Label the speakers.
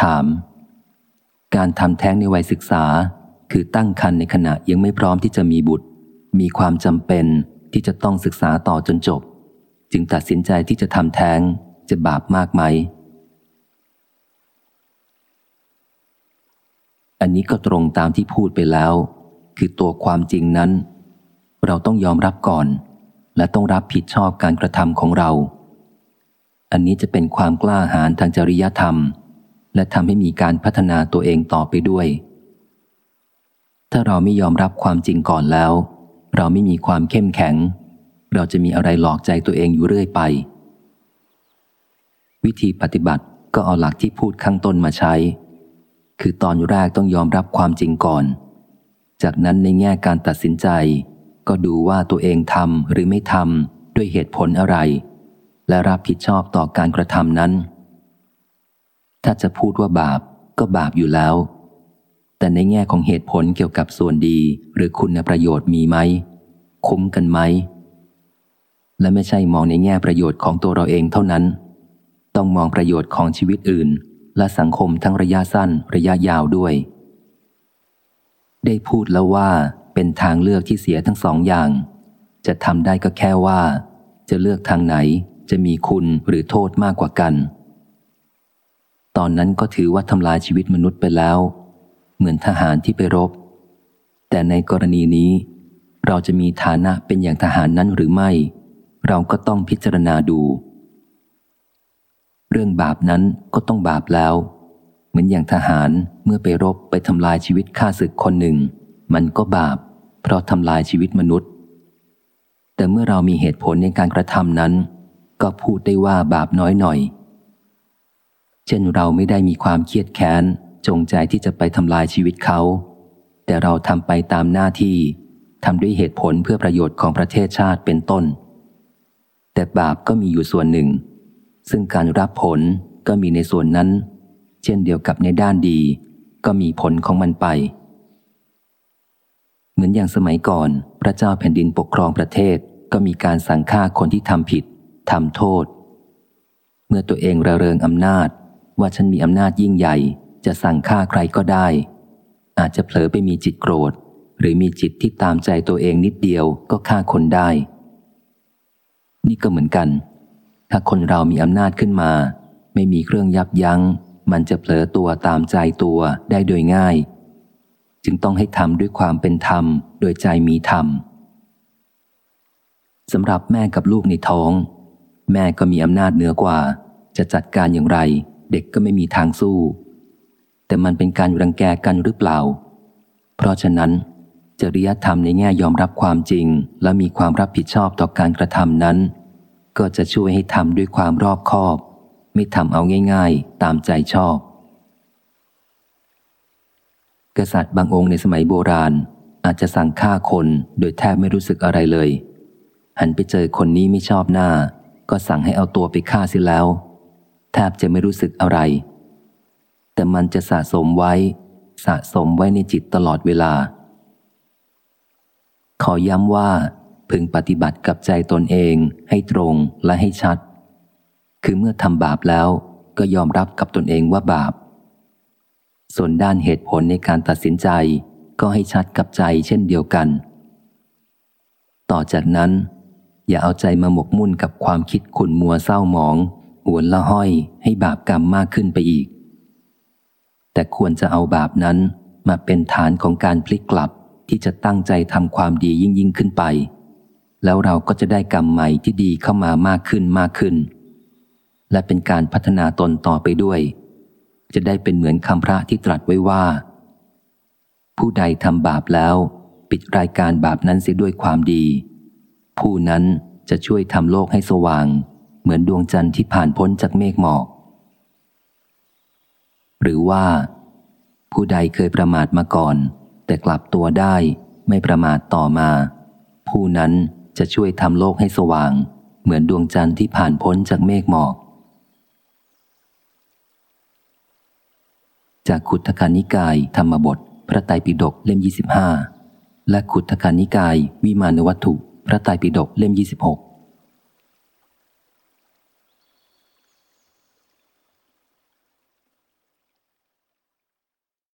Speaker 1: ถาม การทำแท้งในวัยศึกษา คือตั้งครรภ์ในขณะยังไม่พร้อมที่จะมีบุตร มีความจำเป็นที่จะต้องศึกษาต่อจนจบ จึงตัดสินใจที่จะทำแท้งจะบาปมากไหม อันนี้ก็ตรงตามที่พูดไปแล้ว คือตัวความจริงนั้น เราต้องยอมรับก่อน และต้องรับผิดชอบการกระทำของเรา อันนี้จะเป็นความกล้าหาญทางจริยธรรม และทำให้มีการพัฒนาตัวเองต่อไปด้วย ถ้าเราไม่ยอมรับความจริงก่อนแล้ว เราไม่มีความเข้มแข็ง เราจะมีอะไรหลอกใจตัวเองอยู่เรื่อยไป วิธีปฏิบัติก็เอาหลักที่พูดข้างต้นมาใช้ คือตอนแรกต้องยอมรับความจริงก่อน จากนั้นในแง่การตัดสินใจ ก็ดูว่าตัวเองทำหรือไม่ทำด้วยเหตุผลอะไร และรับผิดชอบต่อการกระทำนั้น ถ้าจะพูดว่าบาปก็บาปอยู่แล้ว แต่ในแง่ของเหตุผลเกี่ยวกับส่วนดีหรือคุณประโยชน์มีไหม คุ้มกันไหม และไม่ใช่มองในแง่ประโยชน์ของตัวเราเองเท่านั้น ต้องมองประโยชน์ของชีวิตอื่น และสังคมทั้งระยะสั้นระยะยาวด้วย ได้พูดแล้วว่าเป็นทางเลือกที่เสียทั้งสองอย่าง จะทำได้ก็แค่ว่า จะเลือกทางไหนจะมีคุณหรือโทษมากกว่ากัน ตอนนั้นก็ถือว่าทำลายชีวิตมนุษย์ไปแล้ว เหมือนทหารที่ไปรบ แต่ในกรณีนี้ เราจะมีฐานะเป็นอย่างทหารนั้นหรือไม่ เราก็ต้องพิจารณาดู เรื่องบาปนั้นก็ต้องบาปแล้ว เหมือนอย่างทหารเมื่อไปรบไปทำลายชีวิตข้าศึกคนหนึ่ง มันก็บาป เพราะทำลายชีวิตมนุษย์ แต่เมื่อเรามีเหตุผลในการกระทำนั้น ก็พูดได้ว่าบาปน้อยหน่อย เช่นเราไม่ได้มีความเครียดแค้น จงใจที่จะไปทำลายชีวิตเขา แต่เราทำไปตามหน้าที่ทำด้วยเหตุผลเพื่อประโยชน์ของประเทศชาติเป็นต้น แต่บาปก็มีอยู่ส่วนหนึ่ง ซึ่งการรับผลก็มีในส่วนนั้น เช่นเดียวกับในด้านดี ก็มีผลของมันไป เหมือนอย่างสมัยก่อน พระเจ้าแผ่นดินปกครองประเทศก็มีการสั่งฆ่าคนที่ทำผิดทำโทษ เมื่อตัวเองระเริงอำนาจ ว่าฉันมีอำนาจยิ่งใหญ่ จะสั่งฆ่าใครก็ได้ อาจจะเผลอไปมีจิตโกรธ หรือมีจิตที่ตามใจตัวเองนิดเดียวก็ฆ่าคนได้ นี่ก็เหมือนกัน ถ้าคนเรามีอำนาจขึ้นมา ไม่มีเครื่องยับยัง้ง มันจะเผลอตัวตามใจตัวได้โดยง่าย จึงต้องให้ทำด้วยความเป็นธรรม โดยใจมีธรรมสำหรับแม่กับลูกในท้อง แม่ก็มีอำนาจเหนือกว่า จะจัดการอย่างไร เด็กก็ไม่มีทางสู้ แต่มันเป็นการรังแกกันหรือเปล่า เพราะฉะนั้น จริยธรรมในแง่ยอมรับความจริง และมีความรับผิดชอบต่อการกระทำนั้น ก็จะช่วยให้ทำด้วยความรอบคอบ ไม่ทำเอาง่าย ๆ ตามใจชอบ กษัตริย์บางองค์ในสมัยโบราณ อาจจะสั่งฆ่าคนโดยแทบไม่รู้สึกอะไรเลย หันไปเจอคนนี้ไม่ชอบหน้า ก็สั่งให้เอาตัวไปฆ่าเสียแล้ว แทบจะไม่รู้สึกอะไร แต่มันจะสะสมไว้ สะสมไว้ในจิตตลอดเวลา ขอย้ำว่า พึงปฏิบัติกับใจตนเองให้ตรงและให้ชัด คือเมื่อทำบาปแล้วก็ยอมรับกับตนเองว่าบาป ส่วนด้านเหตุผลในการตัดสินใจก็ให้ชัดกับใจเช่นเดียวกัน ต่อจากนั้น อย่าเอาใจมาหมกมุ่นกับความคิดขุนมัวเศร้าหมอง หวนละห้อยให้บาปกรรมมากขึ้นไปอีก แต่ควรจะเอาบาปนั้นมาเป็นฐานของการพลิกกลับที่จะตั้งใจทำความดียิ่งยิ่งขึ้นไป แล้วเราก็จะได้กรรมใหม่ที่ดีเข้ามามากขึ้นมากขึ้น และเป็นการพัฒนาตนต่อไปด้วย จะได้เป็นเหมือนคำพระที่ตรัสไว้ว่า ผู้ใดทำบาปแล้ว ปิดรายการบาปนั้นเสียด้วยความดี ผู้นั้นจะช่วยทำโลกให้สว่าง เหมือนดวงจันทร์ที่ผ่านพ้นจากเมฆหมอก หรือว่า ผู้ใดเคยประมาทมาก่อน แต่กลับตัวได้ไม่ประมาทต่อมา ผู้นั้นจะช่วยทำโลกให้สว่าง เหมือนดวงจันทร์ที่ผ่านพ้นจากเมฆหมอก จากขุทธกานิกายธรรมบท พระไตรปิฎกเล่ม 25 และขุทธกานิกายวิมานวัตถุ พระไตรปิฎกเล่ม 26